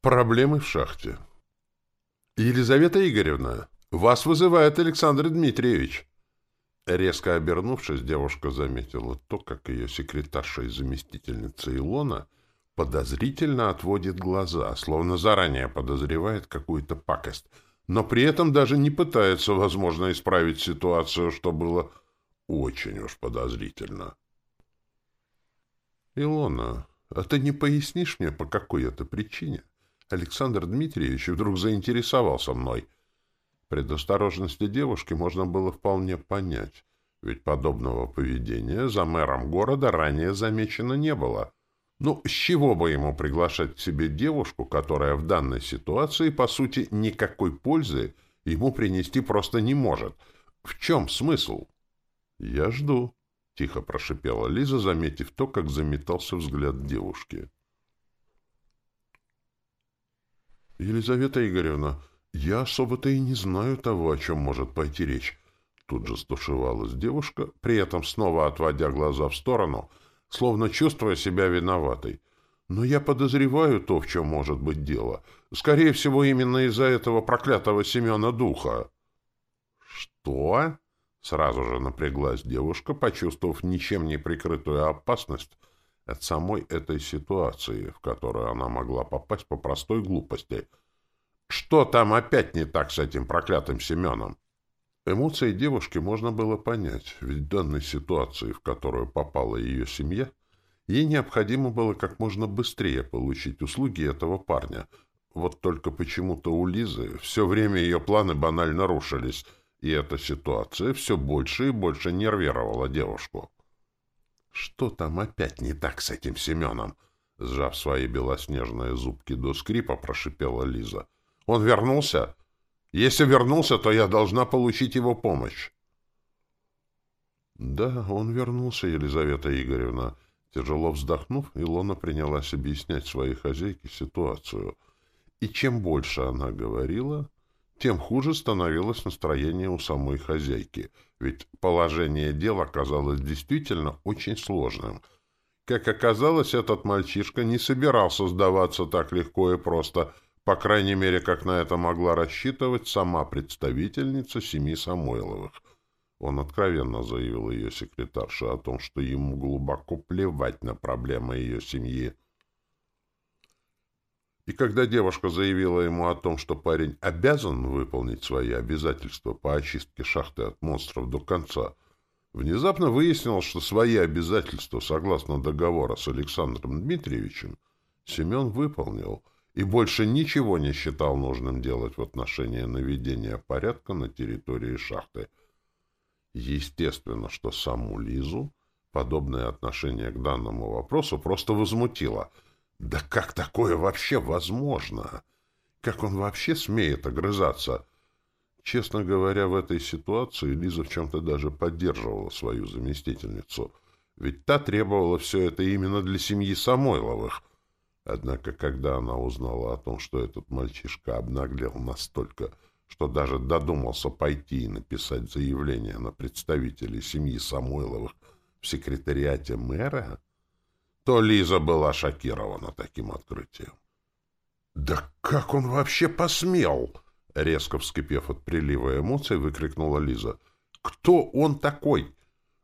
Проблемы в шахте. Елизавета Игоревна, вас вызывает Александр Дмитриевич. Резко обернувшись, девушка заметила то, как ее секретарша и заместительница Илона подозрительно отводит глаза, словно заранее подозревает какую-то пакость, но при этом даже не пытается, возможно, исправить ситуацию, что было очень уж подозрительно. «Илона, а ты не пояснишь мне, по какой это причине?» Александр Дмитриевич вдруг заинтересовался мной. Предосторожности девушки можно было вполне понять, ведь подобного поведения за мэром города ранее замечено не было. Ну, с чего бы ему приглашать к себе девушку, которая в данной ситуации, по сути, никакой пользы ему принести просто не может? В чем смысл? — Я жду, — тихо прошипела Лиза, заметив то, как заметался взгляд девушки. «Елизавета Игоревна, я особо-то и не знаю того, о чем может пойти речь». Тут же стушевалась девушка, при этом снова отводя глаза в сторону, словно чувствуя себя виноватой. «Но я подозреваю то, в чем может быть дело. Скорее всего, именно из-за этого проклятого Семена Духа». «Что?» Сразу же напряглась девушка, почувствовав ничем не прикрытую опасность, от самой этой ситуации, в которую она могла попасть по простой глупости. Что там опять не так с этим проклятым Семеном? Эмоции девушки можно было понять, ведь в данной ситуации, в которую попала ее семья, ей необходимо было как можно быстрее получить услуги этого парня. Вот только почему-то у Лизы все время ее планы банально рушились, и эта ситуация все больше и больше нервировала девушку. Что там опять не так с этим Семеном? Сжав свои белоснежные зубки до скрипа, прошипела Лиза. Он вернулся? Если вернулся, то я должна получить его помощь. Да, он вернулся, Елизавета Игоревна. Тяжело вздохнув, Илона принялась объяснять своей хозяйке ситуацию. И чем больше она говорила, тем хуже становилось настроение у самой хозяйки, ведь положение дел оказалось действительно очень сложным. Как оказалось, этот мальчишка не собирался сдаваться так легко и просто, по крайней мере, как на это могла рассчитывать сама представительница семьи Самойловых. Он откровенно заявил ее секретарше о том, что ему глубоко плевать на проблемы ее семьи. И когда девушка заявила ему о том, что парень обязан выполнить свои обязательства по очистке шахты от монстров до конца, внезапно выяснилось, что свои обязательства, согласно договора с Александром Дмитриевичем, Семен выполнил и больше ничего не считал нужным делать в отношении наведения порядка на территории шахты. Естественно, что саму Лизу подобное отношение к данному вопросу просто возмутило — да как такое вообще возможно? Как он вообще смеет огрызаться? Честно говоря, в этой ситуации Лиза в чем-то даже поддерживала свою заместительницу. Ведь та требовала все это именно для семьи Самойловых. Однако, когда она узнала о том, что этот мальчишка обнаглел настолько, что даже додумался пойти и написать заявление на представителей семьи Самойловых в секретариате мэра, то Лиза была шокирована таким открытием. «Да как он вообще посмел?» Резко вскипев от прилива эмоций, выкрикнула Лиза. «Кто он такой?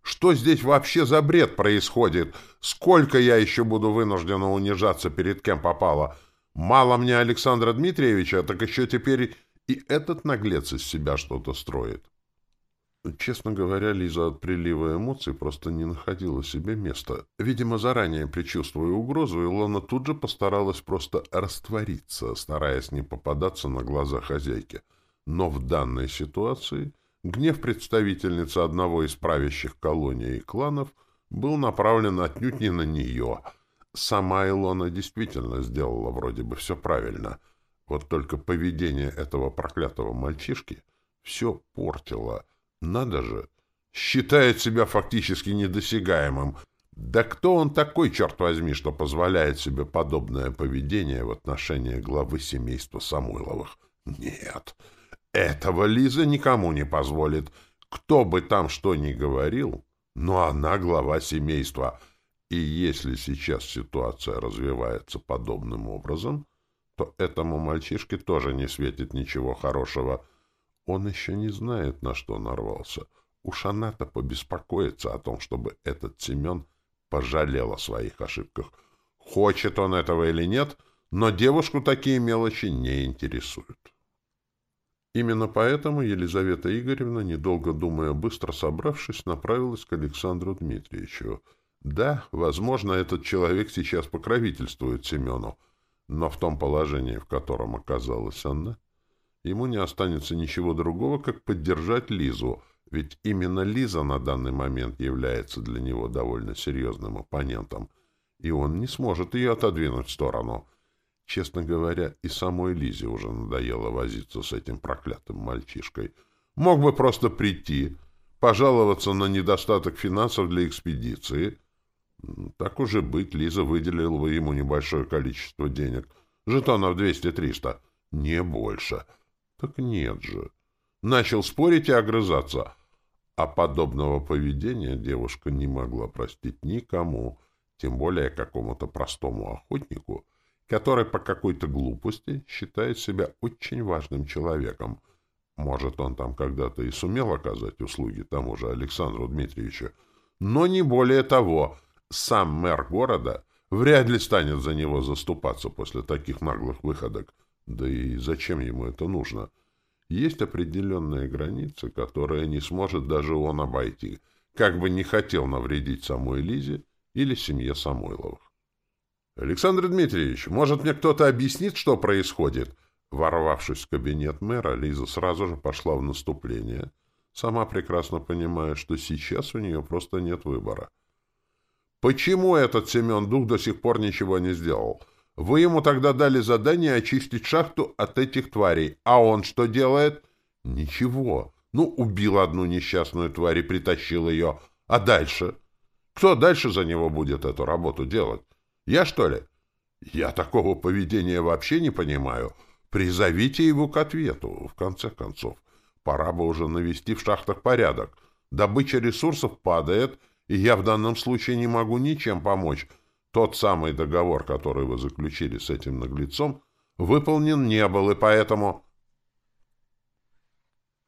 Что здесь вообще за бред происходит? Сколько я еще буду вынуждена унижаться перед кем попало? Мало мне Александра Дмитриевича, так еще теперь и этот наглец из себя что-то строит». Честно говоря, Лиза от прилива эмоций просто не находила себе места. Видимо, заранее предчувствуя угрозу, Илона тут же постаралась просто раствориться, стараясь не попадаться на глаза хозяйки. Но в данной ситуации гнев представительницы одного из правящих колоний и кланов был направлен отнюдь не на нее. Сама Илона действительно сделала вроде бы все правильно. Вот только поведение этого проклятого мальчишки все портило — надо же! Считает себя фактически недосягаемым. Да кто он такой, черт возьми, что позволяет себе подобное поведение в отношении главы семейства Самойловых? Нет, этого Лиза никому не позволит. Кто бы там что ни говорил, но она глава семейства. И если сейчас ситуация развивается подобным образом, то этому мальчишке тоже не светит ничего хорошего. Он еще не знает, на что нарвался. Уж она-то побеспокоится о том, чтобы этот Семен пожалел о своих ошибках. Хочет он этого или нет, но девушку такие мелочи не интересуют. Именно поэтому Елизавета Игоревна, недолго думая, быстро собравшись, направилась к Александру Дмитриевичу. Да, возможно, этот человек сейчас покровительствует Семену, но в том положении, в котором оказалась она, ему не останется ничего другого, как поддержать Лизу, ведь именно Лиза на данный момент является для него довольно серьезным оппонентом, и он не сможет ее отодвинуть в сторону — Честно говоря, и самой Лизе уже надоело возиться с этим проклятым мальчишкой. Мог бы просто прийти, пожаловаться на недостаток финансов для экспедиции. Так уже быть, Лиза выделила бы ему небольшое количество денег. Жетонов 200-300. Не больше. Так нет же. Начал спорить и огрызаться. А подобного поведения девушка не могла простить никому, тем более какому-то простому охотнику — который по какой-то глупости считает себя очень важным человеком. Может, он там когда-то и сумел оказать услуги тому же Александру Дмитриевичу, но не более того, сам мэр города вряд ли станет за него заступаться после таких наглых выходок. Да и зачем ему это нужно? Есть определенные границы, которые не сможет даже он обойти, как бы не хотел навредить самой Лизе или семье Самойловых. «Александр Дмитриевич, может, мне кто-то объяснит, что происходит?» Ворвавшись в кабинет мэра, Лиза сразу же пошла в наступление, сама прекрасно понимая, что сейчас у нее просто нет выбора. «Почему этот Семен Дух до сих пор ничего не сделал? Вы ему тогда дали задание очистить шахту от этих тварей, а он что делает?» «Ничего. Ну, убил одну несчастную тварь и притащил ее. А дальше? Кто дальше за него будет эту работу делать?» Я, что ли? Я такого поведения вообще не понимаю. Призовите его к ответу, в конце концов. Пора бы уже навести в шахтах порядок. Добыча ресурсов падает, и я в данном случае не могу ничем помочь. Тот самый договор, который вы заключили с этим наглецом, выполнен не был, и поэтому...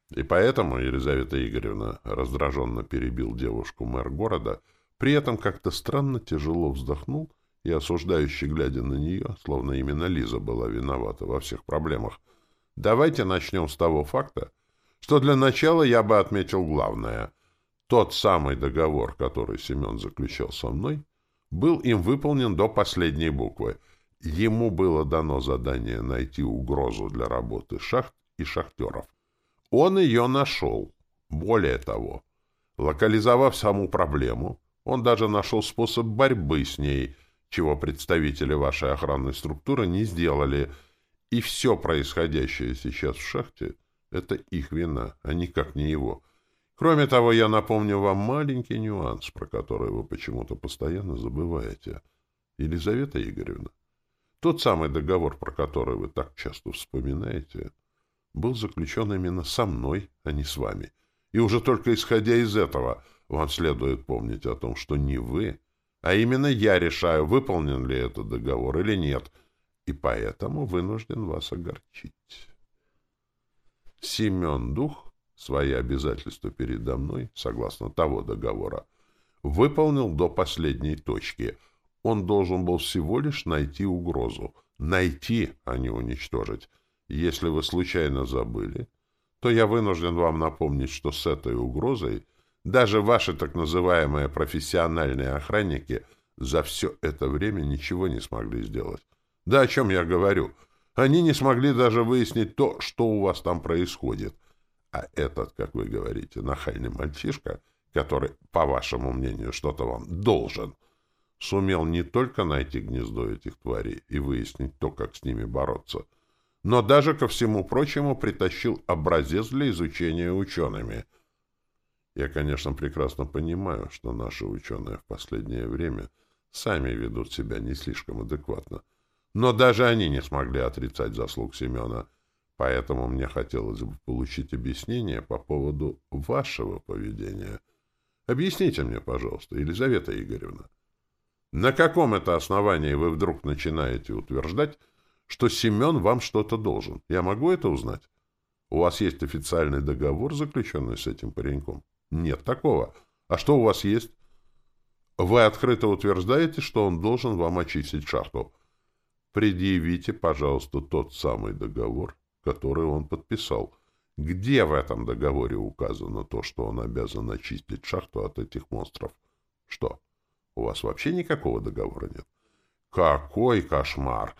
И поэтому, Елизавета Игоревна раздраженно перебил девушку мэр города, при этом как-то странно тяжело вздохнул и осуждающий, глядя на нее, словно именно Лиза была виновата во всех проблемах. Давайте начнем с того факта, что для начала я бы отметил главное. Тот самый договор, который Семен заключал со мной, был им выполнен до последней буквы. Ему было дано задание найти угрозу для работы шахт и шахтеров. Он ее нашел. Более того, локализовав саму проблему, он даже нашел способ борьбы с ней — чего представители вашей охранной структуры не сделали, и все происходящее сейчас в шахте — это их вина, а никак не его. Кроме того, я напомню вам маленький нюанс, про который вы почему-то постоянно забываете. Елизавета Игоревна, тот самый договор, про который вы так часто вспоминаете, был заключен именно со мной, а не с вами. И уже только исходя из этого, вам следует помнить о том, что не вы, а именно я решаю, выполнен ли этот договор или нет, и поэтому вынужден вас огорчить. Семен Дух свои обязательства передо мной, согласно того договора, выполнил до последней точки. Он должен был всего лишь найти угрозу. Найти, а не уничтожить. Если вы случайно забыли, то я вынужден вам напомнить, что с этой угрозой — даже ваши так называемые профессиональные охранники за все это время ничего не смогли сделать. Да о чем я говорю? Они не смогли даже выяснить то, что у вас там происходит. А этот, как вы говорите, нахальный мальчишка, который, по вашему мнению, что-то вам должен, сумел не только найти гнездо этих тварей и выяснить то, как с ними бороться, но даже, ко всему прочему, притащил образец для изучения учеными — я, конечно, прекрасно понимаю, что наши ученые в последнее время сами ведут себя не слишком адекватно. Но даже они не смогли отрицать заслуг Семена. Поэтому мне хотелось бы получить объяснение по поводу вашего поведения. Объясните мне, пожалуйста, Елизавета Игоревна, на каком это основании вы вдруг начинаете утверждать, что Семен вам что-то должен. Я могу это узнать? У вас есть официальный договор, заключенный с этим пареньком? Нет такого. А что у вас есть? Вы открыто утверждаете, что он должен вам очистить шахту. Предъявите, пожалуйста, тот самый договор, который он подписал. Где в этом договоре указано то, что он обязан очистить шахту от этих монстров? Что, у вас вообще никакого договора нет? Какой кошмар!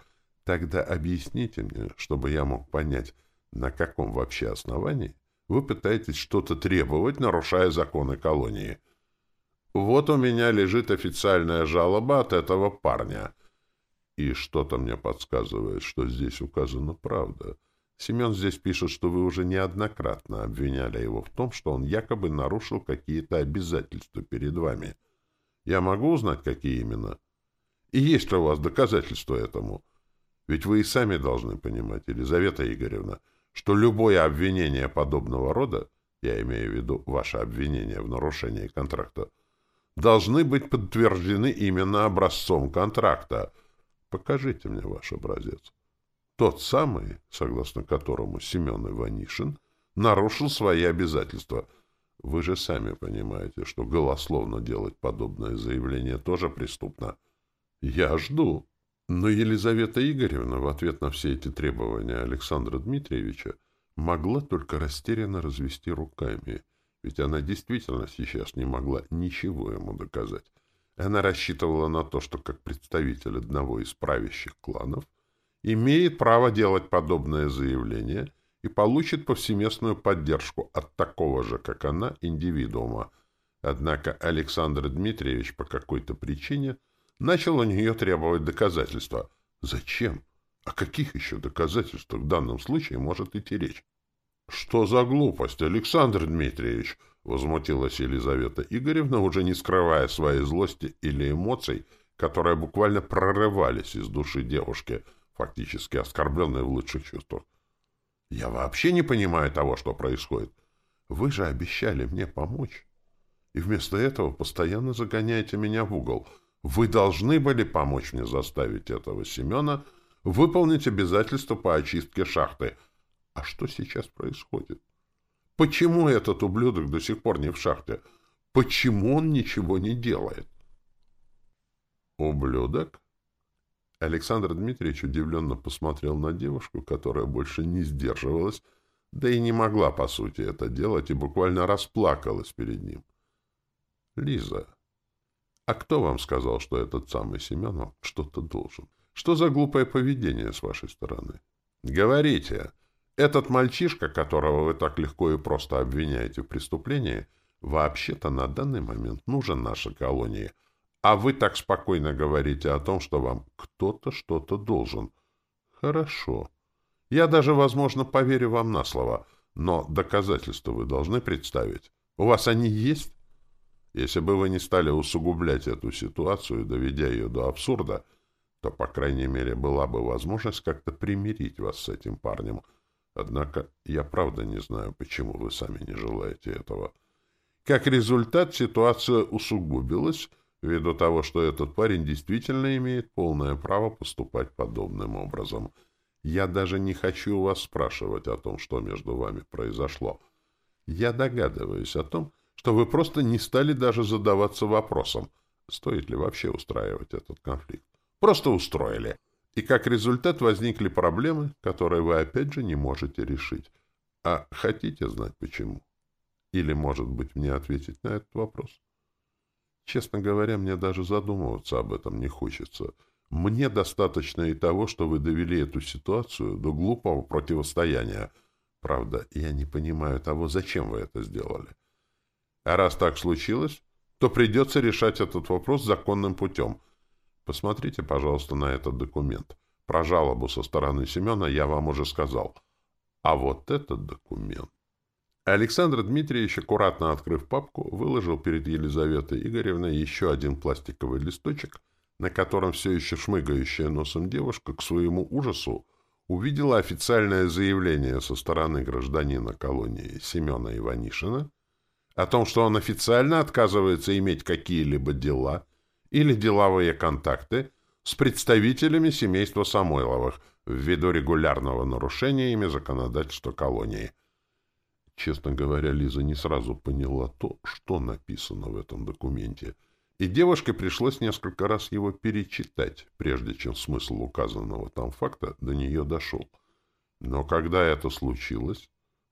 Тогда объясните мне, чтобы я мог понять, на каком вообще основании вы пытаетесь что-то требовать, нарушая законы колонии. Вот у меня лежит официальная жалоба от этого парня. И что-то мне подсказывает, что здесь указана правда. Семен здесь пишет, что вы уже неоднократно обвиняли его в том, что он якобы нарушил какие-то обязательства перед вами. Я могу узнать, какие именно? И есть ли у вас доказательства этому? Ведь вы и сами должны понимать, Елизавета Игоревна, что любое обвинение подобного рода, я имею в виду ваше обвинение в нарушении контракта, должны быть подтверждены именно образцом контракта. Покажите мне ваш образец. Тот самый, согласно которому Семен Иванишин нарушил свои обязательства. Вы же сами понимаете, что голословно делать подобное заявление тоже преступно. Я жду. Но Елизавета Игоревна в ответ на все эти требования Александра Дмитриевича могла только растерянно развести руками, ведь она действительно сейчас не могла ничего ему доказать. Она рассчитывала на то, что как представитель одного из правящих кланов имеет право делать подобное заявление и получит повсеместную поддержку от такого же, как она, индивидуума. Однако Александр Дмитриевич по какой-то причине – начал у нее требовать доказательства. Зачем? О каких еще доказательствах в данном случае может идти речь? — Что за глупость, Александр Дмитриевич? — возмутилась Елизавета Игоревна, уже не скрывая своей злости или эмоций, которые буквально прорывались из души девушки, фактически оскорбленной в лучших чувствах. — Я вообще не понимаю того, что происходит. Вы же обещали мне помочь. И вместо этого постоянно загоняете меня в угол — вы должны были помочь мне заставить этого Семена выполнить обязательства по очистке шахты. А что сейчас происходит? Почему этот ублюдок до сих пор не в шахте? Почему он ничего не делает? Ублюдок? Александр Дмитриевич удивленно посмотрел на девушку, которая больше не сдерживалась, да и не могла, по сути, это делать, и буквально расплакалась перед ним. «Лиза, а кто вам сказал, что этот самый Семенов что-то должен? Что за глупое поведение с вашей стороны? Говорите. Этот мальчишка, которого вы так легко и просто обвиняете в преступлении, вообще-то на данный момент нужен нашей колонии. А вы так спокойно говорите о том, что вам кто-то что-то должен. Хорошо. Я даже, возможно, поверю вам на слово, но доказательства вы должны представить. У вас они есть? Если бы вы не стали усугублять эту ситуацию, доведя ее до абсурда, то, по крайней мере, была бы возможность как-то примирить вас с этим парнем. Однако я правда не знаю, почему вы сами не желаете этого. Как результат, ситуация усугубилась ввиду того, что этот парень действительно имеет полное право поступать подобным образом. Я даже не хочу вас спрашивать о том, что между вами произошло. Я догадываюсь о том, что вы просто не стали даже задаваться вопросом, стоит ли вообще устраивать этот конфликт. Просто устроили. И как результат возникли проблемы, которые вы опять же не можете решить. А хотите знать почему? Или, может быть, мне ответить на этот вопрос? Честно говоря, мне даже задумываться об этом не хочется. Мне достаточно и того, что вы довели эту ситуацию до глупого противостояния. Правда, я не понимаю того, зачем вы это сделали. А раз так случилось, то придется решать этот вопрос законным путем. Посмотрите, пожалуйста, на этот документ. Про жалобу со стороны Семена я вам уже сказал. А вот этот документ... Александр Дмитриевич, аккуратно открыв папку, выложил перед Елизаветой Игоревной еще один пластиковый листочек, на котором все еще шмыгающая носом девушка к своему ужасу увидела официальное заявление со стороны гражданина колонии Семена Иванишина о том, что он официально отказывается иметь какие-либо дела или деловые контакты с представителями семейства Самойловых, ввиду регулярного нарушения ими законодательства колонии. Честно говоря, Лиза не сразу поняла то, что написано в этом документе, и девушке пришлось несколько раз его перечитать, прежде чем смысл указанного там факта до нее дошел. Но когда это случилось,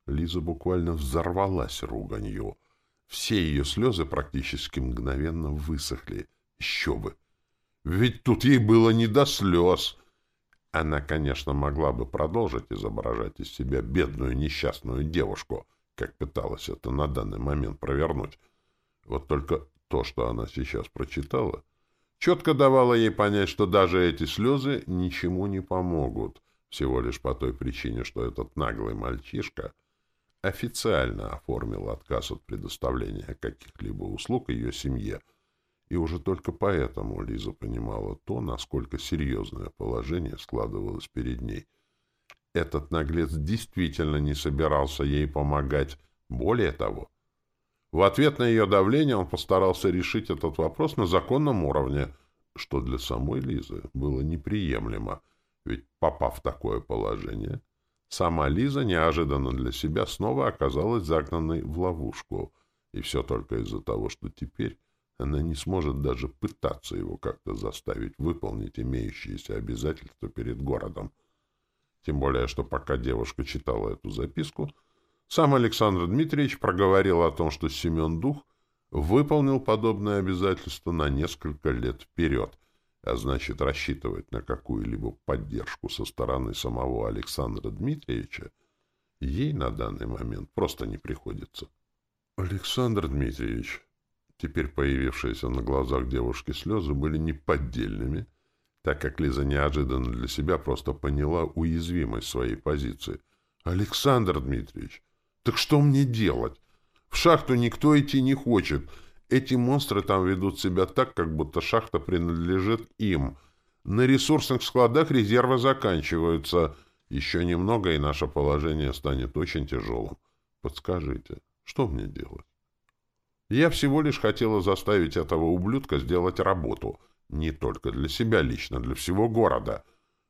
Лиза буквально взорвалась руганью. Все ее слезы практически мгновенно высохли. Еще бы! Ведь тут ей было не до слез. Она, конечно, могла бы продолжить изображать из себя бедную несчастную девушку, как пыталась это на данный момент провернуть. Вот только то, что она сейчас прочитала, четко давало ей понять, что даже эти слезы ничему не помогут, всего лишь по той причине, что этот наглый мальчишка официально оформил отказ от предоставления каких-либо услуг ее семье, и уже только поэтому Лиза понимала то, насколько серьезное положение складывалось перед ней. Этот наглец действительно не собирался ей помогать. Более того, в ответ на ее давление он постарался решить этот вопрос на законном уровне, что для самой Лизы было неприемлемо, ведь, попав в такое положение, сама Лиза неожиданно для себя снова оказалась загнанной в ловушку, и все только из-за того, что теперь она не сможет даже пытаться его как-то заставить выполнить имеющиеся обязательства перед городом. Тем более, что пока девушка читала эту записку, сам Александр Дмитриевич проговорил о том, что Семен Дух выполнил подобное обязательство на несколько лет вперед, а значит, рассчитывать на какую-либо поддержку со стороны самого Александра Дмитриевича ей на данный момент просто не приходится. Александр Дмитриевич, теперь появившиеся на глазах девушки слезы были неподдельными, так как Лиза неожиданно для себя просто поняла уязвимость своей позиции. «Александр Дмитриевич, так что мне делать? В шахту никто идти не хочет. Эти монстры там ведут себя так, как будто шахта принадлежит им. На ресурсных складах резервы заканчиваются. Еще немного, и наше положение станет очень тяжелым. Подскажите, что мне делать? Я всего лишь хотела заставить этого ублюдка сделать работу. Не только для себя лично, для всего города.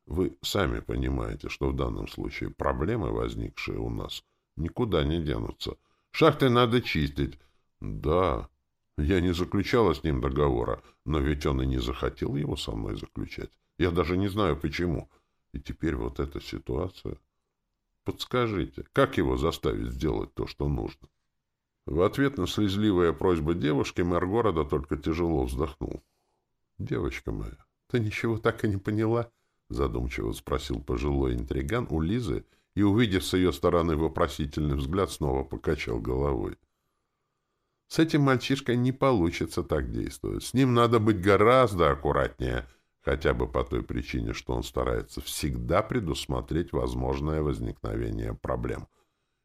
Вы сами понимаете, что в данном случае проблемы, возникшие у нас, — Никуда не денутся. Шахты надо чистить. Да, я не заключала с ним договора, но ведь он и не захотел его со мной заключать. Я даже не знаю, почему. И теперь вот эта ситуация. Подскажите, как его заставить сделать то, что нужно? В ответ на слезливые просьбы девушки мэр города только тяжело вздохнул. — Девочка моя, ты ничего так и не поняла? — задумчиво спросил пожилой интриган у Лизы, и, увидев с ее стороны вопросительный взгляд, снова покачал головой. С этим мальчишкой не получится так действовать. С ним надо быть гораздо аккуратнее, хотя бы по той причине, что он старается всегда предусмотреть возможное возникновение проблем.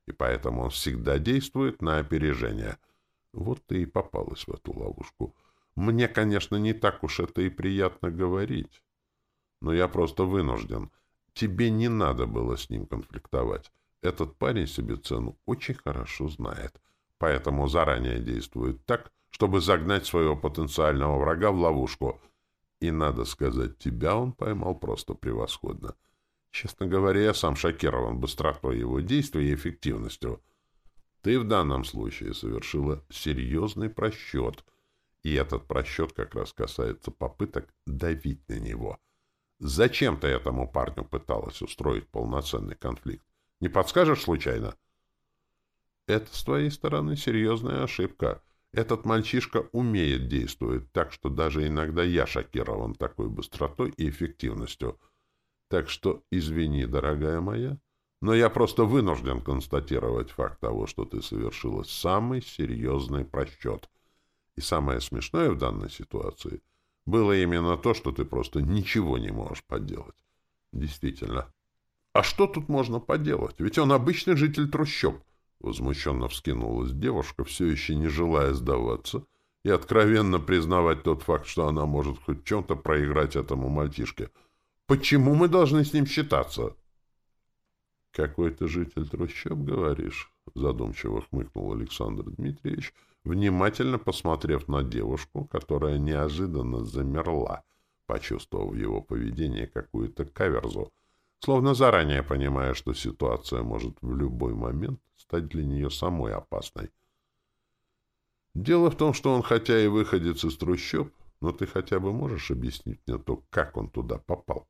И поэтому он всегда действует на опережение. Вот ты и попалась в эту ловушку. Мне, конечно, не так уж это и приятно говорить. Но я просто вынужден — Тебе не надо было с ним конфликтовать. Этот парень себе цену очень хорошо знает, поэтому заранее действует так, чтобы загнать своего потенциального врага в ловушку. И, надо сказать, тебя он поймал просто превосходно. Честно говоря, я сам шокирован быстротой его действий и эффективностью. Ты в данном случае совершила серьезный просчет, и этот просчет как раз касается попыток давить на него — Зачем ты этому парню пыталась устроить полноценный конфликт? Не подскажешь случайно? Это с твоей стороны серьезная ошибка. Этот мальчишка умеет действовать так, что даже иногда я шокирован такой быстротой и эффективностью. Так что извини, дорогая моя, но я просто вынужден констатировать факт того, что ты совершила самый серьезный просчет. Самое смешное в данной ситуации — было именно то, что ты просто ничего не можешь поделать. Действительно. А что тут можно поделать? Ведь он обычный житель трущоб. Возмущенно вскинулась девушка, все еще не желая сдаваться и откровенно признавать тот факт, что она может хоть чем-то проиграть этому мальчишке. Почему мы должны с ним считаться? Какой-то житель трущоб, говоришь? Задумчиво хмыкнул Александр Дмитриевич — внимательно посмотрев на девушку, которая неожиданно замерла, почувствовав его поведении какую-то каверзу. словно заранее понимая, что ситуация может в любой момент стать для нее самой опасной. Дело в том, что он хотя и выходец из трущоб, но ты хотя бы можешь объяснить мне то, как он туда попал?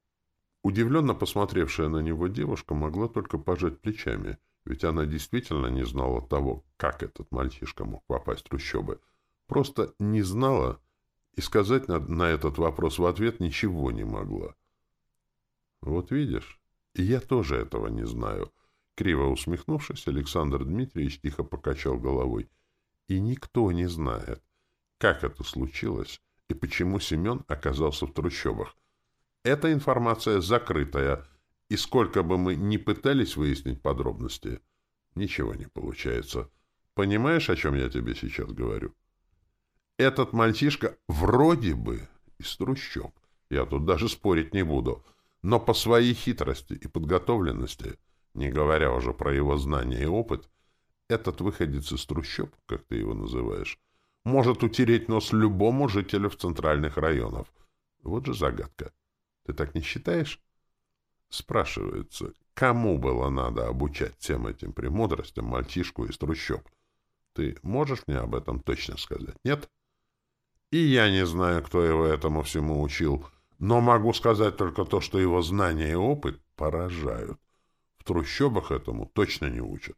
Удивленно посмотревшая на него девушка могла только пожать плечами, ведь она действительно не знала того, как этот мальчишка мог попасть в трущобы. Просто не знала и сказать на, на этот вопрос в ответ ничего не могла. «Вот видишь, и я тоже этого не знаю». Криво усмехнувшись, Александр Дмитриевич тихо покачал головой. «И никто не знает, как это случилось и почему Семен оказался в трущобах. Эта информация закрытая, и сколько бы мы ни пытались выяснить подробности, ничего не получается. Понимаешь, о чем я тебе сейчас говорю? Этот мальчишка вроде бы из трущоб. Я тут даже спорить не буду. Но по своей хитрости и подготовленности, не говоря уже про его знания и опыт, этот выходец из трущоб, как ты его называешь, может утереть нос любому жителю в центральных районах. Вот же загадка. Ты так не считаешь? Спрашивается, кому было надо обучать всем этим премудростям мальчишку из трущоб? Ты можешь мне об этом точно сказать, нет? И я не знаю, кто его этому всему учил, но могу сказать только то, что его знания и опыт поражают. В трущобах этому точно не учат.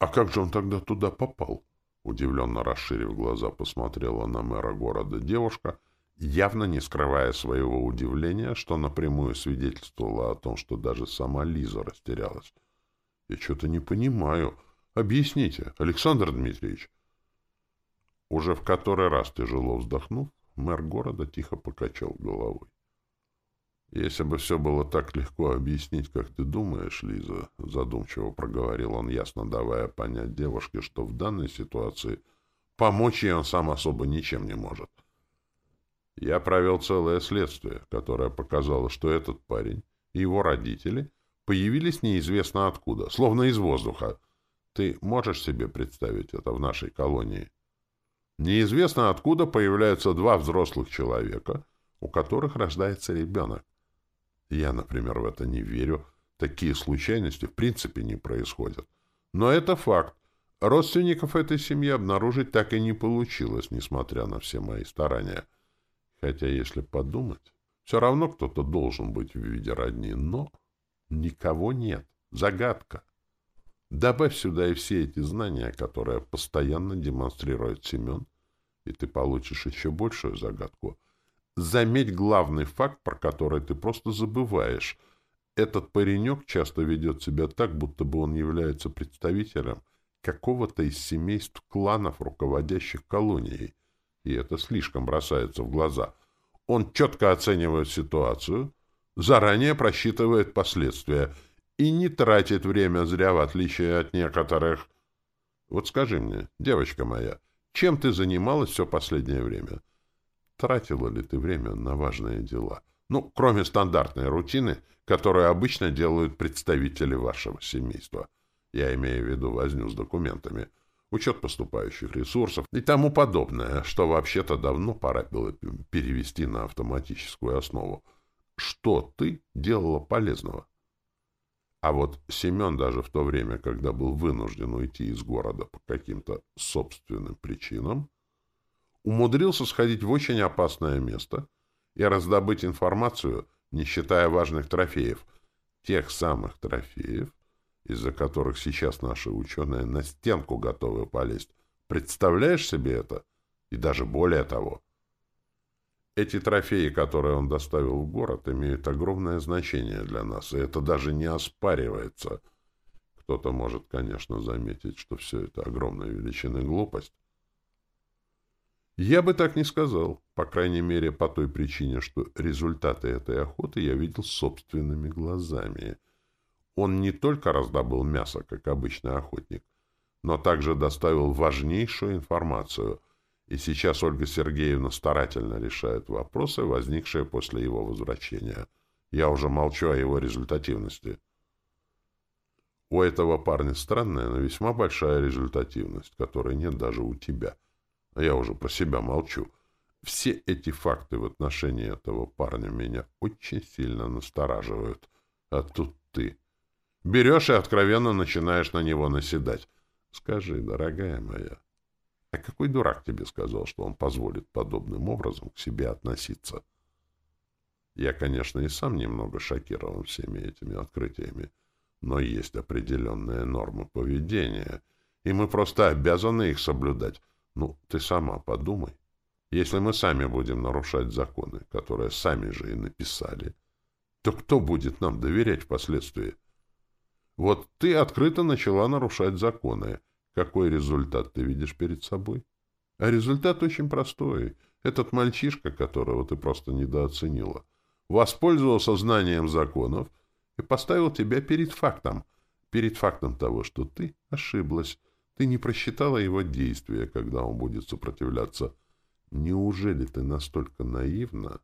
А как же он тогда туда попал? Удивленно расширив глаза, посмотрела на мэра города девушка — явно не скрывая своего удивления, что напрямую свидетельствовало о том, что даже сама Лиза растерялась. «Я что-то не понимаю. Объясните, Александр Дмитриевич». Уже в который раз тяжело вздохнув, мэр города тихо покачал головой. «Если бы все было так легко объяснить, как ты думаешь, Лиза», — задумчиво проговорил он, ясно давая понять девушке, что в данной ситуации помочь ей он сам особо ничем не может. — я провел целое следствие, которое показало, что этот парень и его родители появились неизвестно откуда, словно из воздуха. Ты можешь себе представить это в нашей колонии? Неизвестно откуда появляются два взрослых человека, у которых рождается ребенок. Я, например, в это не верю. Такие случайности в принципе не происходят. Но это факт. Родственников этой семьи обнаружить так и не получилось, несмотря на все мои старания. Хотя, если подумать, все равно кто-то должен быть в виде родни, но никого нет. Загадка. Добавь сюда и все эти знания, которые постоянно демонстрирует Семен, и ты получишь еще большую загадку. Заметь главный факт, про который ты просто забываешь. Этот паренек часто ведет себя так, будто бы он является представителем какого-то из семейств кланов, руководящих колонией и это слишком бросается в глаза. Он четко оценивает ситуацию, заранее просчитывает последствия и не тратит время зря, в отличие от некоторых. Вот скажи мне, девочка моя, чем ты занималась все последнее время? Тратила ли ты время на важные дела? Ну, кроме стандартной рутины, которую обычно делают представители вашего семейства. Я имею в виду возню с документами — учет поступающих ресурсов и тому подобное, что вообще-то давно пора было перевести на автоматическую основу. Что ты делала полезного? А вот Семен даже в то время, когда был вынужден уйти из города по каким-то собственным причинам, умудрился сходить в очень опасное место и раздобыть информацию, не считая важных трофеев, тех самых трофеев, из-за которых сейчас наши ученые на стенку готовы полезть. Представляешь себе это? И даже более того. Эти трофеи, которые он доставил в город, имеют огромное значение для нас, и это даже не оспаривается. Кто-то может, конечно, заметить, что все это огромная величина глупость. Я бы так не сказал, по крайней мере, по той причине, что результаты этой охоты я видел собственными глазами — он не только раздобыл мясо, как обычный охотник, но также доставил важнейшую информацию, и сейчас Ольга Сергеевна старательно решает вопросы, возникшие после его возвращения. Я уже молчу о его результативности. У этого парня странная, но весьма большая результативность, которой нет даже у тебя. Я уже про себя молчу. Все эти факты в отношении этого парня меня очень сильно настораживают. А тут ты. Берешь и откровенно начинаешь на него наседать. Скажи, дорогая моя, а какой дурак тебе сказал, что он позволит подобным образом к себе относиться? Я, конечно, и сам немного шокирован всеми этими открытиями, но есть определенные нормы поведения, и мы просто обязаны их соблюдать. Ну, ты сама подумай. Если мы сами будем нарушать законы, которые сами же и написали, то кто будет нам доверять впоследствии? Вот ты открыто начала нарушать законы. Какой результат ты видишь перед собой? А результат очень простой. Этот мальчишка, которого ты просто недооценила, воспользовался знанием законов и поставил тебя перед фактом, перед фактом того, что ты ошиблась, ты не просчитала его действия, когда он будет сопротивляться. Неужели ты настолько наивна,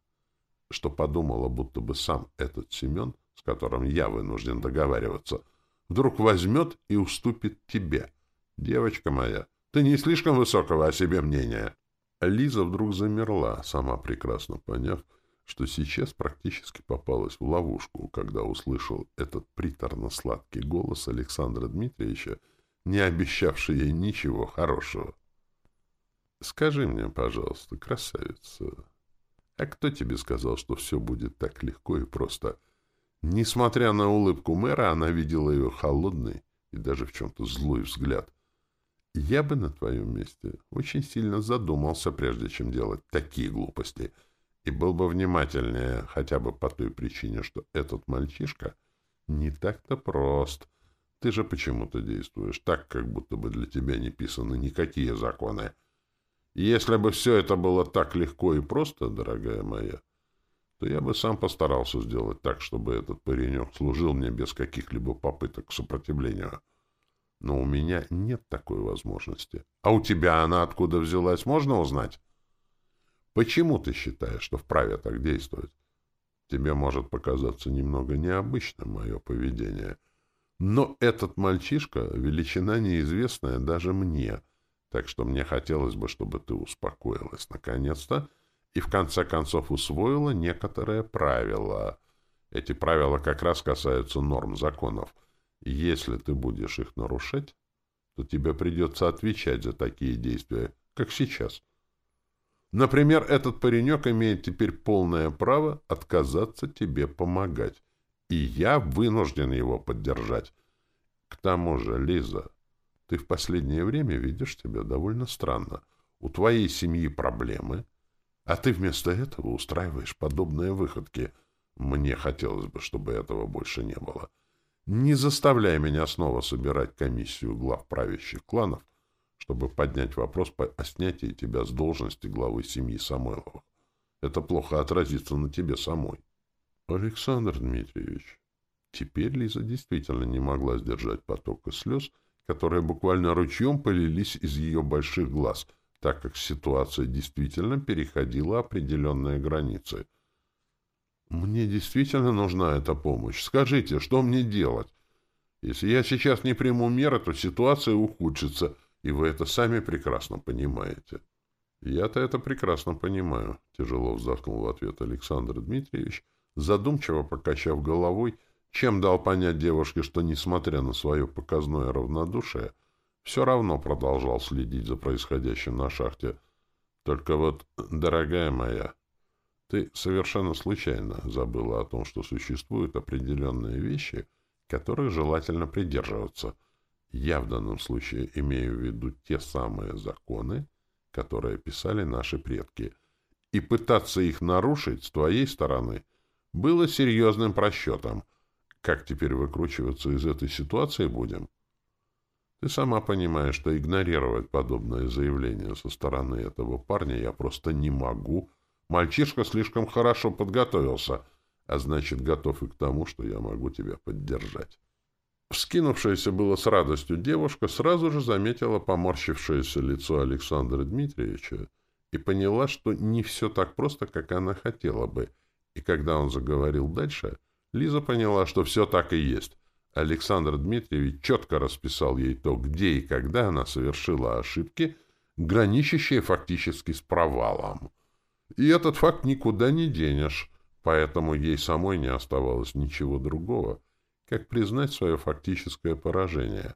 что подумала, будто бы сам этот Семен, с которым я вынужден договариваться, вдруг возьмет и уступит тебе? Девочка моя, ты не слишком высокого о себе мнения. Лиза вдруг замерла, сама прекрасно поняв, что сейчас практически попалась в ловушку, когда услышал этот приторно-сладкий голос Александра Дмитриевича, не обещавший ей ничего хорошего. «Скажи мне, пожалуйста, красавица, а кто тебе сказал, что все будет так легко и просто?» Несмотря на улыбку мэра, она видела ее холодный и даже в чем-то злой взгляд. «Я бы на твоем месте очень сильно задумался, прежде чем делать такие глупости, и был бы внимательнее хотя бы по той причине, что этот мальчишка не так-то прост». Ты же почему-то действуешь так, как будто бы для тебя не писаны никакие законы. если бы все это было так легко и просто, дорогая моя, то я бы сам постарался сделать так, чтобы этот паренек служил мне без каких-либо попыток к сопротивлению. Но у меня нет такой возможности. А у тебя она откуда взялась, можно узнать? Почему ты считаешь, что вправе так действовать? Тебе может показаться немного необычным мое поведение — но этот мальчишка — величина неизвестная даже мне, так что мне хотелось бы, чтобы ты успокоилась наконец-то и в конце концов усвоила некоторые правила. Эти правила как раз касаются норм законов. Если ты будешь их нарушать, то тебе придется отвечать за такие действия, как сейчас. Например, этот паренек имеет теперь полное право отказаться тебе помогать и я вынужден его поддержать. К тому же, Лиза, ты в последнее время видишь себя довольно странно. У твоей семьи проблемы, а ты вместо этого устраиваешь подобные выходки. Мне хотелось бы, чтобы этого больше не было. Не заставляй меня снова собирать комиссию глав правящих кланов, чтобы поднять вопрос о снятии тебя с должности главы семьи Самойловых. Это плохо отразится на тебе самой. Александр Дмитриевич, теперь Лиза действительно не могла сдержать потока слез, которые буквально ручьем полились из ее больших глаз, так как ситуация действительно переходила определенные границы. «Мне действительно нужна эта помощь. Скажите, что мне делать? Если я сейчас не приму меры, то ситуация ухудшится, и вы это сами прекрасно понимаете». «Я-то это прекрасно понимаю», — тяжело вздохнул в ответ Александр Дмитриевич, — задумчиво покачав головой, чем дал понять девушке, что, несмотря на свое показное равнодушие, все равно продолжал следить за происходящим на шахте. Только вот, дорогая моя, ты совершенно случайно забыла о том, что существуют определенные вещи, которых желательно придерживаться. Я в данном случае имею в виду те самые законы, которые писали наши предки, и пытаться их нарушить с твоей стороны было серьезным просчетом. Как теперь выкручиваться из этой ситуации будем? Ты сама понимаешь, что игнорировать подобное заявление со стороны этого парня я просто не могу. Мальчишка слишком хорошо подготовился, а значит, готов и к тому, что я могу тебя поддержать. Вскинувшаяся было с радостью девушка сразу же заметила поморщившееся лицо Александра Дмитриевича и поняла, что не все так просто, как она хотела бы — и когда он заговорил дальше, Лиза поняла, что все так и есть. Александр Дмитриевич четко расписал ей то, где и когда она совершила ошибки, граничащие фактически с провалом. И этот факт никуда не денешь, поэтому ей самой не оставалось ничего другого, как признать свое фактическое поражение.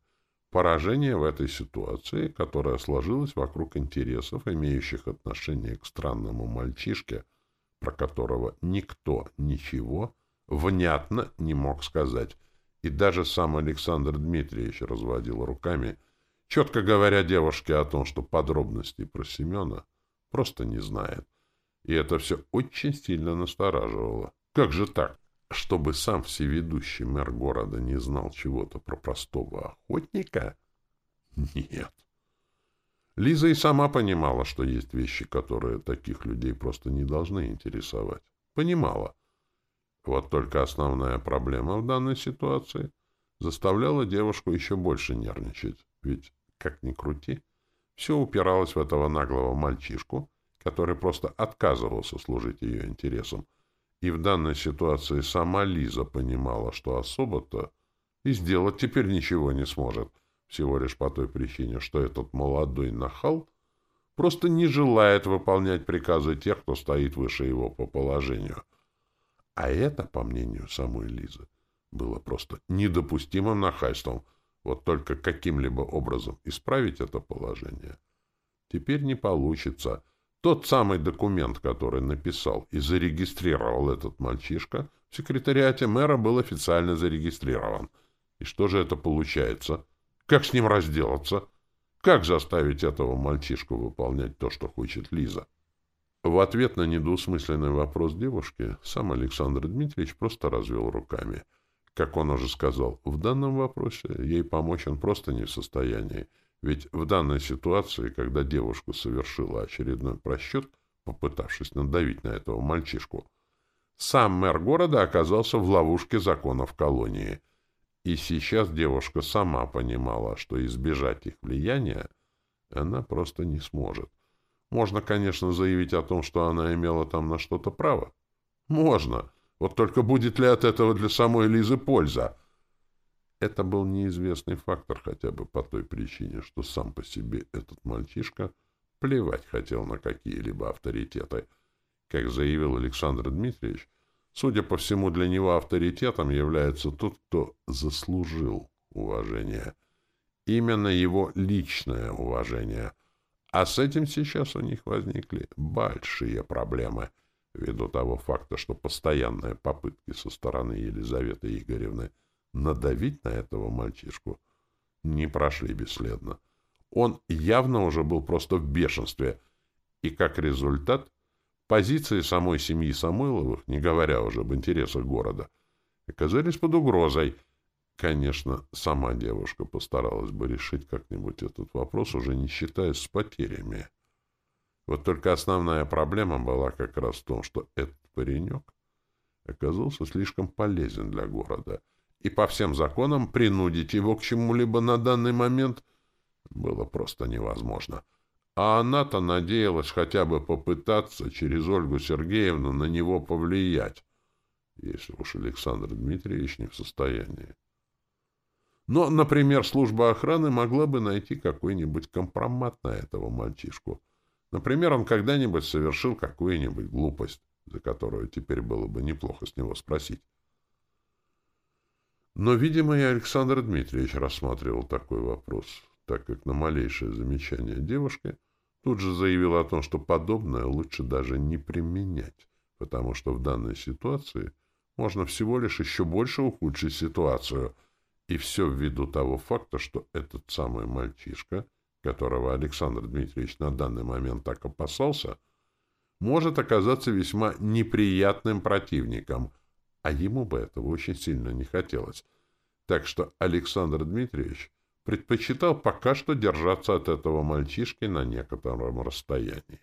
Поражение в этой ситуации, которая сложилась вокруг интересов, имеющих отношение к странному мальчишке, про которого никто ничего внятно не мог сказать. И даже сам Александр Дмитриевич разводил руками, четко говоря девушке о том, что подробностей про Семена просто не знает. И это все очень сильно настораживало. Как же так? Чтобы сам всеведущий мэр города не знал чего-то про простого охотника? Нет. Лиза и сама понимала, что есть вещи, которые таких людей просто не должны интересовать. Понимала. Вот только основная проблема в данной ситуации заставляла девушку еще больше нервничать. Ведь, как ни крути, все упиралось в этого наглого мальчишку, который просто отказывался служить ее интересам. И в данной ситуации сама Лиза понимала, что особо-то и сделать теперь ничего не сможет, всего лишь по той причине, что этот молодой нахал просто не желает выполнять приказы тех, кто стоит выше его по положению. А это, по мнению самой Лизы, было просто недопустимым нахальством. Вот только каким-либо образом исправить это положение теперь не получится — тот самый документ, который написал и зарегистрировал этот мальчишка, в секретариате мэра был официально зарегистрирован. И что же это получается? Как с ним разделаться? Как заставить этого мальчишку выполнять то, что хочет Лиза? В ответ на недвусмысленный вопрос девушки сам Александр Дмитриевич просто развел руками. Как он уже сказал, в данном вопросе ей помочь он просто не в состоянии. Ведь в данной ситуации, когда девушка совершила очередной просчет, попытавшись надавить на этого мальчишку, сам мэр города оказался в ловушке законов колонии. И сейчас девушка сама понимала, что избежать их влияния она просто не сможет. Можно, конечно, заявить о том, что она имела там на что-то право. Можно. Вот только будет ли от этого для самой Лизы польза? Это был неизвестный фактор хотя бы по той причине, что сам по себе этот мальчишка плевать хотел на какие-либо авторитеты. Как заявил Александр Дмитриевич, судя по всему, для него авторитетом является тот, кто заслужил уважение. Именно его личное уважение. А с этим сейчас у них возникли большие проблемы ввиду того факта, что постоянные попытки со стороны Елизаветы Игоревны – надавить на этого мальчишку не прошли бесследно. Он явно уже был просто в бешенстве, и как результат позиции самой семьи Самойловых, не говоря уже об интересах города, оказались под угрозой. Конечно, сама девушка постаралась бы решить как-нибудь этот вопрос, уже не считаясь с потерями. Вот только основная проблема была как раз в том, что этот паренек оказался слишком полезен для города — и по всем законам принудить его к чему-либо на данный момент было просто невозможно. А она-то надеялась хотя бы попытаться через Ольгу Сергеевну на него повлиять, если уж Александр Дмитриевич не в состоянии. Но, например, служба охраны могла бы найти какой-нибудь компромат на этого мальчишку. Например, он когда-нибудь совершил какую-нибудь глупость, за которую теперь было бы неплохо с него спросить. Но, видимо, и Александр Дмитриевич рассматривал такой вопрос, так как на малейшее замечание девушки тут же заявил о том, что подобное лучше даже не применять, потому что в данной ситуации можно всего лишь еще больше ухудшить ситуацию, и все ввиду того факта, что этот самый мальчишка, которого Александр Дмитриевич на данный момент так опасался, может оказаться весьма неприятным противником — а ему бы этого очень сильно не хотелось. Так что Александр Дмитриевич предпочитал пока что держаться от этого мальчишки на некотором расстоянии.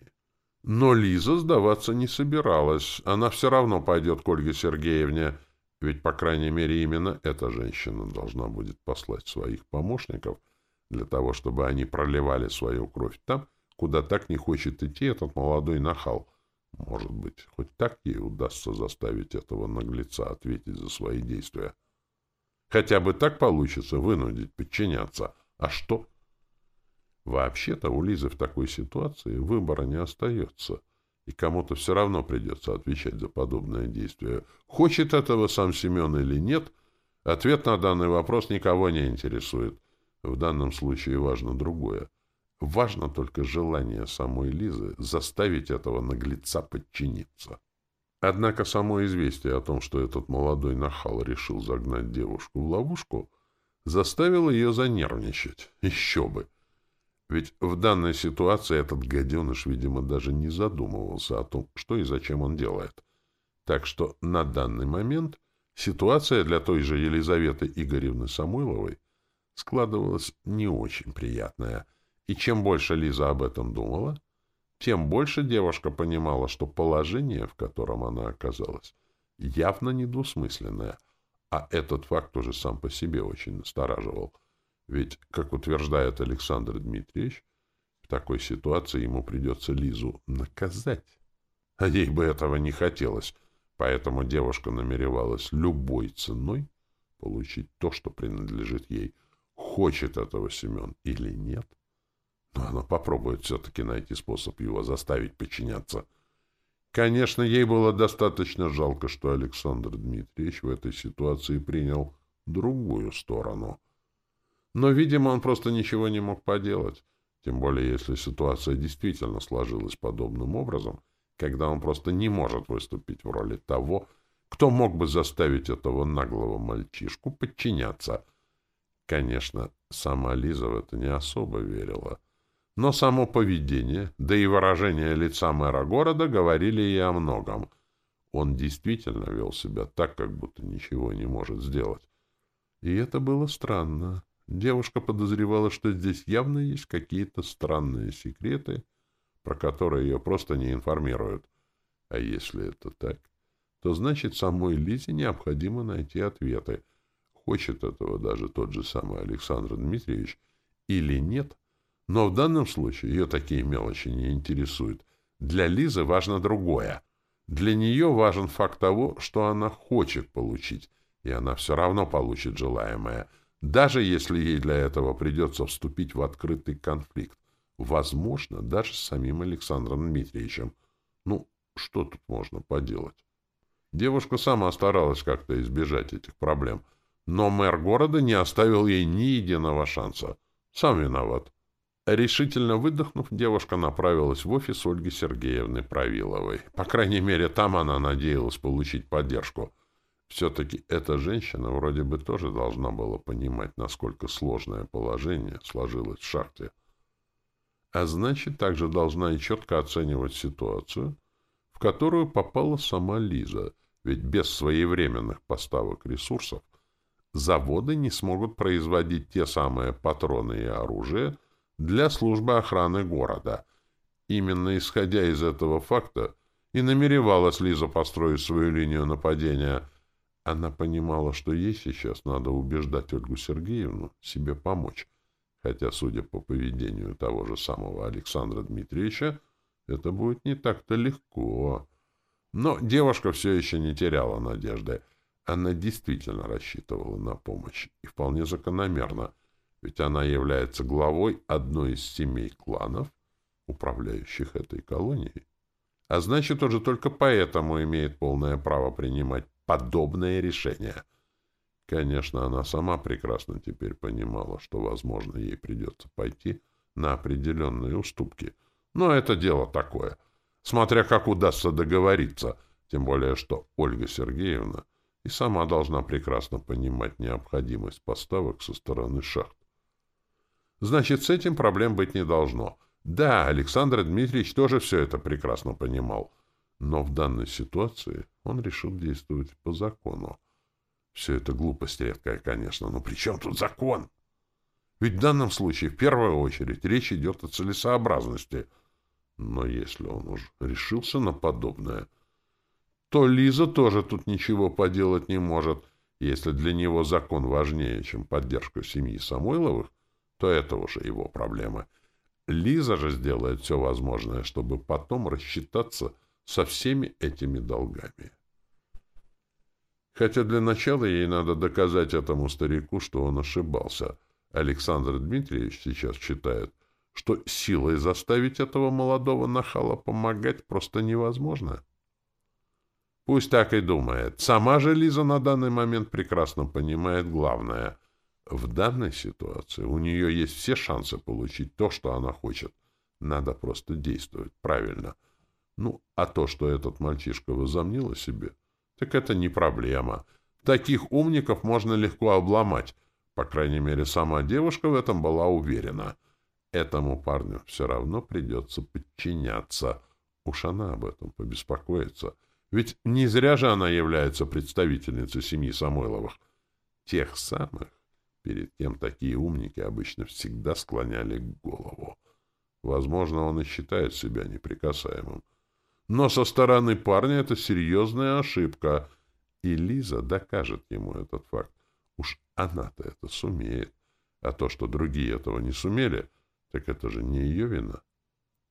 Но Лиза сдаваться не собиралась. Она все равно пойдет к Ольге Сергеевне, ведь, по крайней мере, именно эта женщина должна будет послать своих помощников для того, чтобы они проливали свою кровь там, куда так не хочет идти этот молодой нахал. Может быть, хоть так ей удастся заставить этого наглеца ответить за свои действия. Хотя бы так получится вынудить подчиняться. А что? Вообще-то у Лизы в такой ситуации выбора не остается, и кому-то все равно придется отвечать за подобное действие. Хочет этого сам Семен или нет, Ответ на данный вопрос никого не интересует. В данном случае важно другое. Важно только желание самой Лизы заставить этого наглеца подчиниться. Однако само известие о том, что этот молодой нахал решил загнать девушку в ловушку, заставило ее занервничать. Еще бы! Ведь в данной ситуации этот гаденыш, видимо, даже не задумывался о том, что и зачем он делает. Так что на данный момент ситуация для той же Елизаветы Игоревны Самойловой складывалась не очень приятная. И чем больше Лиза об этом думала, тем больше девушка понимала, что положение, в котором она оказалась, явно недвусмысленное, а этот факт уже сам по себе очень настораживал. Ведь, как утверждает Александр Дмитриевич, в такой ситуации ему придется Лизу наказать. А ей бы этого не хотелось, поэтому девушка намеревалась любой ценой получить то, что принадлежит ей. Хочет этого Семен или нет, но она попробует все-таки найти способ его заставить подчиняться. Конечно, ей было достаточно жалко, что Александр Дмитриевич в этой ситуации принял другую сторону — но, видимо, он просто ничего не мог поделать. Тем более, если ситуация действительно сложилась подобным образом, когда он просто не может выступить в роли того, кто мог бы заставить этого наглого мальчишку подчиняться. Конечно, сама Лиза в это не особо верила. Но само поведение, да и выражение лица мэра города говорили ей о многом. Он действительно вел себя так, как будто ничего не может сделать. И это было странно. Девушка подозревала, что здесь явно есть какие-то странные секреты, про которые ее просто не информируют. А если это так, то значит самой Лизе необходимо найти ответы. Хочет этого даже тот же самый Александр Дмитриевич или нет, но в данном случае ее такие мелочи не интересуют. Для Лизы важно другое. Для нее важен факт того, что она хочет получить, и она все равно получит желаемое — даже если ей для этого придется вступить в открытый конфликт. Возможно, даже с самим Александром Дмитриевичем. Ну, что тут можно поделать? Девушка сама старалась как-то избежать этих проблем, но мэр города не оставил ей ни единого шанса. Сам виноват. Решительно выдохнув, девушка направилась в офис Ольги Сергеевны Правиловой. По крайней мере, там она надеялась получить поддержку — все-таки эта женщина вроде бы тоже должна была понимать, насколько сложное положение сложилось в шахте. А значит, также должна и четко оценивать ситуацию, в которую попала сама Лиза, ведь без своевременных поставок ресурсов заводы не смогут производить те самые патроны и оружие для службы охраны города. Именно исходя из этого факта и намеревалась Лиза построить свою линию нападения – она понимала, что ей сейчас надо убеждать Ольгу Сергеевну себе помочь, хотя, судя по поведению того же самого Александра Дмитриевича, это будет не так-то легко. Но девушка все еще не теряла надежды. Она действительно рассчитывала на помощь, и вполне закономерно, ведь она является главой одной из семей кланов, управляющих этой колонией. А значит, уже только поэтому имеет полное право принимать подобное решение. Конечно, она сама прекрасно теперь понимала, что, возможно, ей придется пойти на определенные уступки. Но это дело такое. Смотря как удастся договориться, тем более, что Ольга Сергеевна и сама должна прекрасно понимать необходимость поставок со стороны шахт. Значит, с этим проблем быть не должно. Да, Александр Дмитриевич тоже все это прекрасно понимал. Но в данной ситуации он решил действовать по закону. Все это глупость редкая, конечно, но при чем тут закон? Ведь в данном случае в первую очередь речь идет о целесообразности. Но если он уж решился на подобное, то Лиза тоже тут ничего поделать не может. Если для него закон важнее, чем поддержка семьи Самойловых, то это уже его проблема. Лиза же сделает все возможное, чтобы потом рассчитаться со всеми этими долгами. Хотя для начала ей надо доказать этому старику, что он ошибался. Александр Дмитриевич сейчас считает, что силой заставить этого молодого нахала помогать просто невозможно. Пусть так и думает. Сама же Лиза на данный момент прекрасно понимает главное. В данной ситуации у нее есть все шансы получить то, что она хочет. Надо просто действовать правильно. Ну, а то, что этот мальчишка возомнил о себе, так это не проблема. Таких умников можно легко обломать. По крайней мере, сама девушка в этом была уверена. Этому парню все равно придется подчиняться. Уж она об этом побеспокоится. Ведь не зря же она является представительницей семьи Самойловых. Тех самых, перед кем такие умники обычно всегда склоняли голову. Возможно, он и считает себя неприкасаемым. Но со стороны парня это серьезная ошибка, и Лиза докажет ему этот факт. Уж она-то это сумеет. А то, что другие этого не сумели, так это же не ее вина.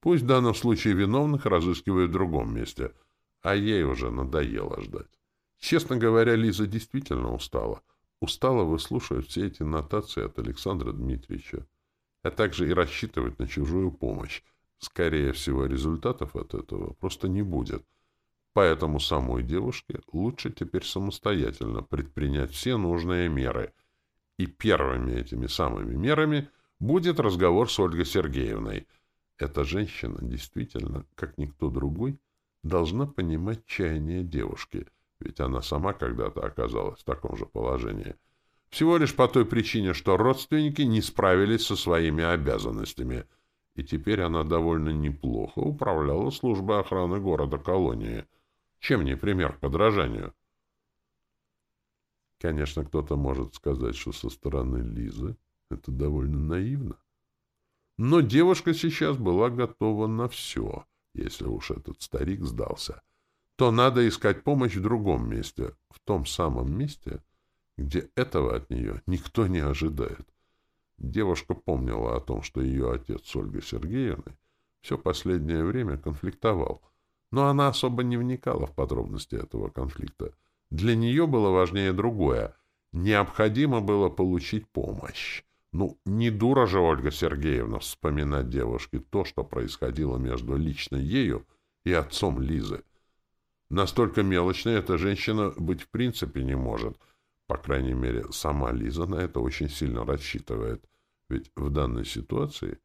Пусть в данном случае виновных разыскивают в другом месте — а ей уже надоело ждать. Честно говоря, Лиза действительно устала. Устала выслушивать все эти нотации от Александра Дмитриевича, а также и рассчитывать на чужую помощь. Скорее всего, результатов от этого просто не будет. Поэтому самой девушке лучше теперь самостоятельно предпринять все нужные меры. И первыми этими самыми мерами будет разговор с Ольгой Сергеевной. Эта женщина действительно, как никто другой, должна понимать чаяние девушки, ведь она сама когда-то оказалась в таком же положении. Всего лишь по той причине, что родственники не справились со своими обязанностями, и теперь она довольно неплохо управляла службой охраны города-колонии. Чем не пример к подражанию? Конечно, кто-то может сказать, что со стороны Лизы это довольно наивно. Но девушка сейчас была готова на все — если уж этот старик сдался, то надо искать помощь в другом месте, в том самом месте, где этого от нее никто не ожидает. Девушка помнила о том, что ее отец с Ольгой Сергеевной все последнее время конфликтовал, но она особо не вникала в подробности этого конфликта. Для нее было важнее другое. Необходимо было получить помощь. Ну, не дура же Ольга Сергеевна вспоминать девушке то, что происходило между лично ею и отцом Лизы. Настолько мелочной эта женщина быть в принципе не может. По крайней мере, сама Лиза на это очень сильно рассчитывает. Ведь в данной ситуации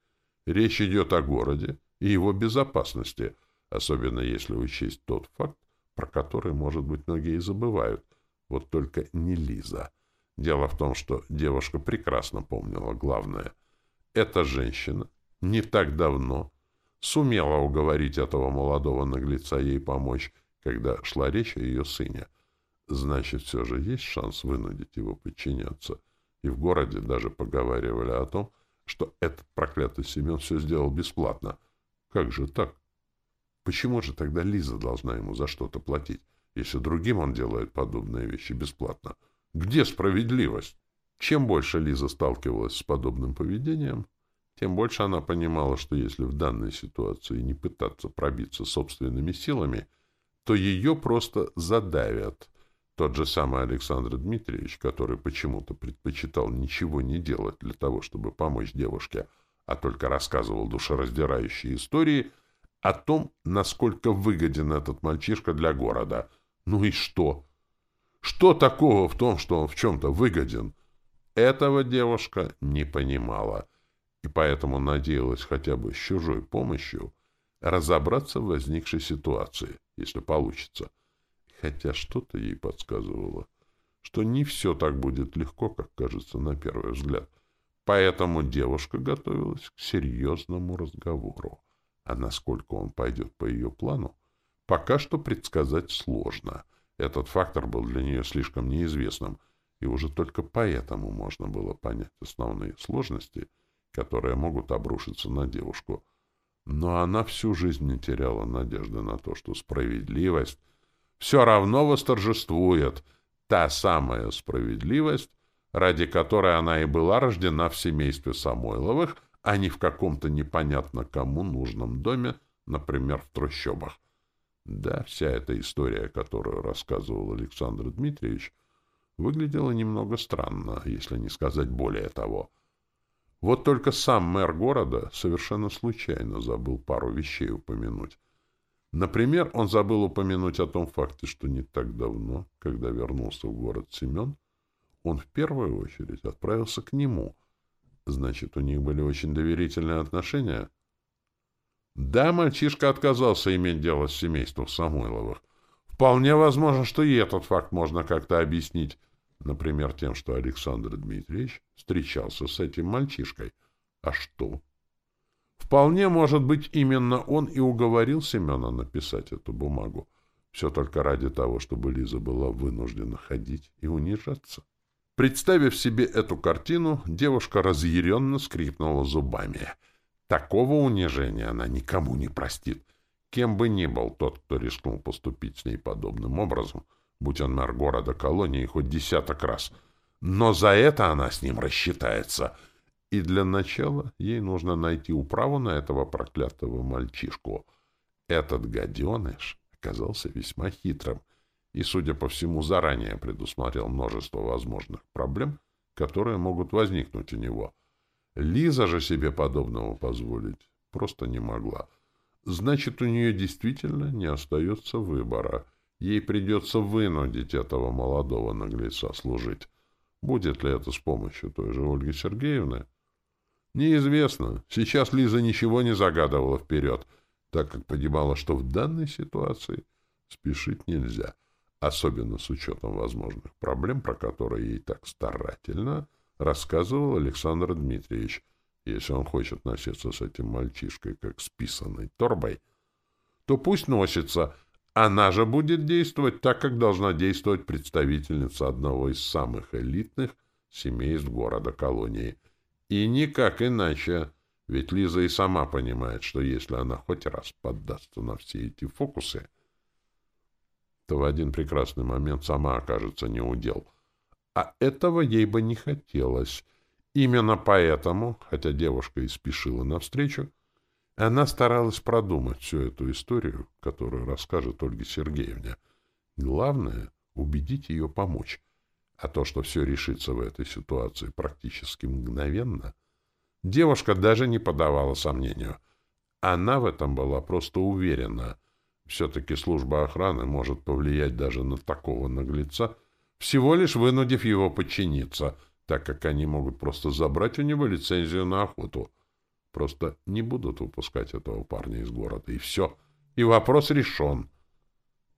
речь идет о городе и его безопасности, особенно если учесть тот факт, про который, может быть, многие забывают. Вот только не Лиза — Дело в том, что девушка прекрасно помнила главное. Эта женщина не так давно сумела уговорить этого молодого наглеца ей помочь, когда шла речь о ее сыне. Значит, все же есть шанс вынудить его подчиняться. И в городе даже поговаривали о том, что этот проклятый Семен все сделал бесплатно. Как же так? Почему же тогда Лиза должна ему за что-то платить, если другим он делает подобные вещи бесплатно? — где справедливость? Чем больше Лиза сталкивалась с подобным поведением, тем больше она понимала, что если в данной ситуации не пытаться пробиться собственными силами, то ее просто задавят. Тот же самый Александр Дмитриевич, который почему-то предпочитал ничего не делать для того, чтобы помочь девушке, а только рассказывал душераздирающие истории о том, насколько выгоден этот мальчишка для города. Ну и что? Что такого в том, что он в чем-то выгоден? Этого девушка не понимала, и поэтому надеялась хотя бы с чужой помощью разобраться в возникшей ситуации, если получится. Хотя что-то ей подсказывало, что не все так будет легко, как кажется на первый взгляд. Поэтому девушка готовилась к серьезному разговору. А насколько он пойдет по ее плану, пока что предсказать сложно — этот фактор был для нее слишком неизвестным, и уже только поэтому можно было понять основные сложности, которые могут обрушиться на девушку. Но она всю жизнь не теряла надежды на то, что справедливость все равно восторжествует, та самая справедливость, ради которой она и была рождена в семействе Самойловых, а не в каком-то непонятно кому нужном доме, например, в трущобах. Да, вся эта история, которую рассказывал Александр Дмитриевич, выглядела немного странно, если не сказать более того. Вот только сам мэр города совершенно случайно забыл пару вещей упомянуть. Например, он забыл упомянуть о том факте, что не так давно, когда вернулся в город Семен, он в первую очередь отправился к нему. Значит, у них были очень доверительные отношения. Да, мальчишка отказался иметь дело с семейством Самойловых. Вполне возможно, что и этот факт можно как-то объяснить. Например, тем, что Александр Дмитриевич встречался с этим мальчишкой. А что? Вполне может быть, именно он и уговорил Семена написать эту бумагу. Все только ради того, чтобы Лиза была вынуждена ходить и унижаться. Представив себе эту картину, девушка разъяренно скрипнула зубами. Такого унижения она никому не простит. Кем бы ни был тот, кто рискнул поступить с ней подобным образом, будь он мэр города колонии хоть десяток раз. Но за это она с ним рассчитается. И для начала ей нужно найти управу на этого проклятого мальчишку. Этот гаденыш оказался весьма хитрым и, судя по всему, заранее предусмотрел множество возможных проблем, которые могут возникнуть у него. Лиза же себе подобного позволить просто не могла. Значит, у нее действительно не остается выбора — Ей придется вынудить этого молодого наглеца служить. Будет ли это с помощью той же Ольги Сергеевны? Неизвестно. Сейчас Лиза ничего не загадывала вперед, так как понимала, что в данной ситуации спешить нельзя, особенно с учетом возможных проблем, про которые ей так старательно рассказывал Александр Дмитриевич. Если он хочет носиться с этим мальчишкой, как с писаной торбой, то пусть носится — она же будет действовать так, как должна действовать представительница одного из самых элитных семейств города-колонии. И никак иначе. Ведь Лиза и сама понимает, что если она хоть раз поддастся на все эти фокусы, то в один прекрасный момент сама окажется неудел. А этого ей бы не хотелось. Именно поэтому, хотя девушка и спешила навстречу, она старалась продумать всю эту историю, которую расскажет Ольге Сергеевне. Главное — убедить ее помочь. А то, что все решится в этой ситуации практически мгновенно, девушка даже не подавала сомнению. Она в этом была просто уверена. Все-таки служба охраны может повлиять даже на такого наглеца, всего лишь вынудив его подчиниться, так как они могут просто забрать у него лицензию на охоту — Просто не будут выпускать этого парня из города, и все. И вопрос решен.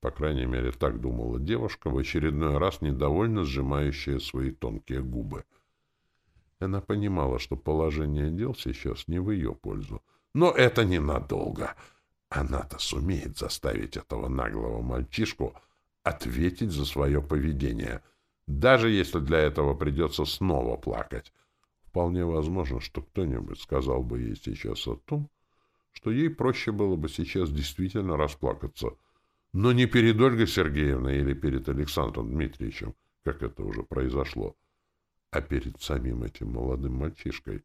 По крайней мере, так думала девушка, в очередной раз недовольно сжимающая свои тонкие губы. Она понимала, что положение дел сейчас не в ее пользу. Но это ненадолго. Она-то сумеет заставить этого наглого мальчишку ответить за свое поведение, даже если для этого придется снова плакать. Вполне возможно, что кто-нибудь сказал бы ей сейчас о том, что ей проще было бы сейчас действительно расплакаться, но не перед Ольгой Сергеевной или перед Александром Дмитриевичем, как это уже произошло, а перед самим этим молодым мальчишкой.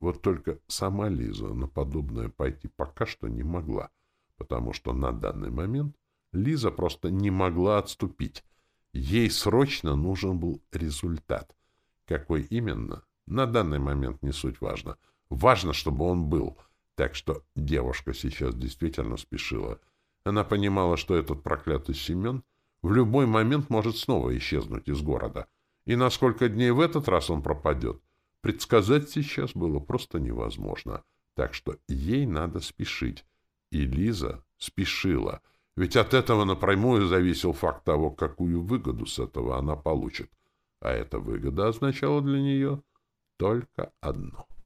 Вот только сама Лиза на подобное пойти пока что не могла, потому что на данный момент Лиза просто не могла отступить. Ей срочно нужен был результат. Какой именно, на данный момент не суть важно. Важно, чтобы он был. Так что девушка сейчас действительно спешила. Она понимала, что этот проклятый Семен в любой момент может снова исчезнуть из города. И на сколько дней в этот раз он пропадет, предсказать сейчас было просто невозможно. Так что ей надо спешить. И Лиза спешила. Ведь от этого напрямую зависел факт того, какую выгоду с этого она получит. А эта выгода означала для нее только одно.